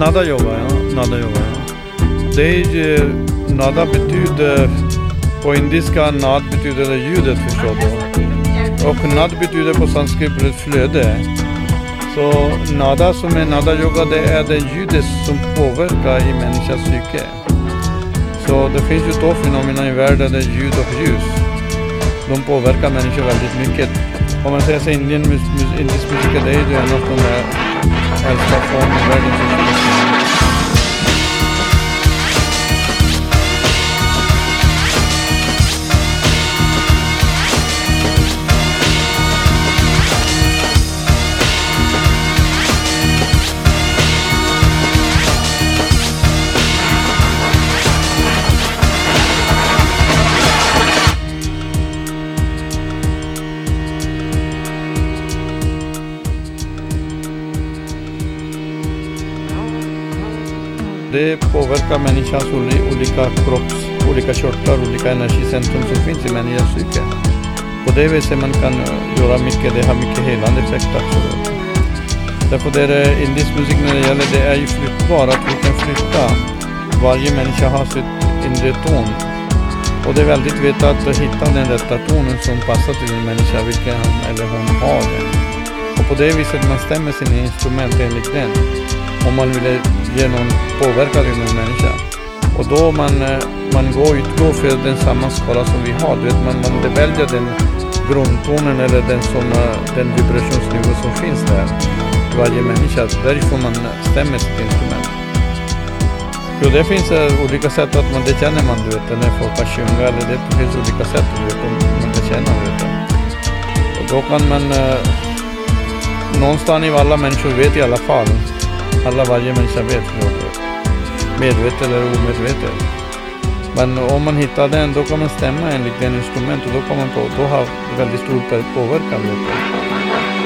Nada yoga, ja. Nada yoga, ja. Det är ju, nada betyder, på indiska nad betyder det ljudet förstår du. Och nad betyder på sanskrit flöde. Så nada som är nada yoga det är det ljudet som påverkar i människans psyke. Så det finns ju två fenomen i världen, det är ljud och ljus. De påverkar människor väldigt mycket. Om man säger så indisk musik, det är ju en av de äldsta formerna i världen. Det påverkar människans olika kropps, olika körtlar, olika energicentrum som finns i människans psyke. På det viset man kan eh, göra mycket, det har mycket helande effekt också. Därför det är eh, indisk musik när det gäller, det är ju flyttbar, att vi kan flytta. Varje människa har sitt inre ton. Och det är väldigt viktigt att hitta den rätta tonen som passar till en människa, vilken han eller hon har den. Och på det viset man stämmer sina instrument enligt den om man vill genom någon påverkan till någon människa. Och då man, eh, man går, utgår för den samma skala som vi har. Du vet, man, man väljer den grundtonen eller den, som, eh, den vibrationsnivå som finns där. Varje människa. Därifrån man stämmer sitt instrument. Jo, det finns eh, olika sätt att man, det känner man du vet, när folk har sjunga eller det finns olika sätt du vet, man kan känna du vet. Och då kan man, någonstans i alla människor vet i alla fall alla varje människa vet medvetet eller omedvetet. Men om man hittar den, då kan man stämma enligt den instrument och då kommer man på, då har väldigt stor påverkan. Vet.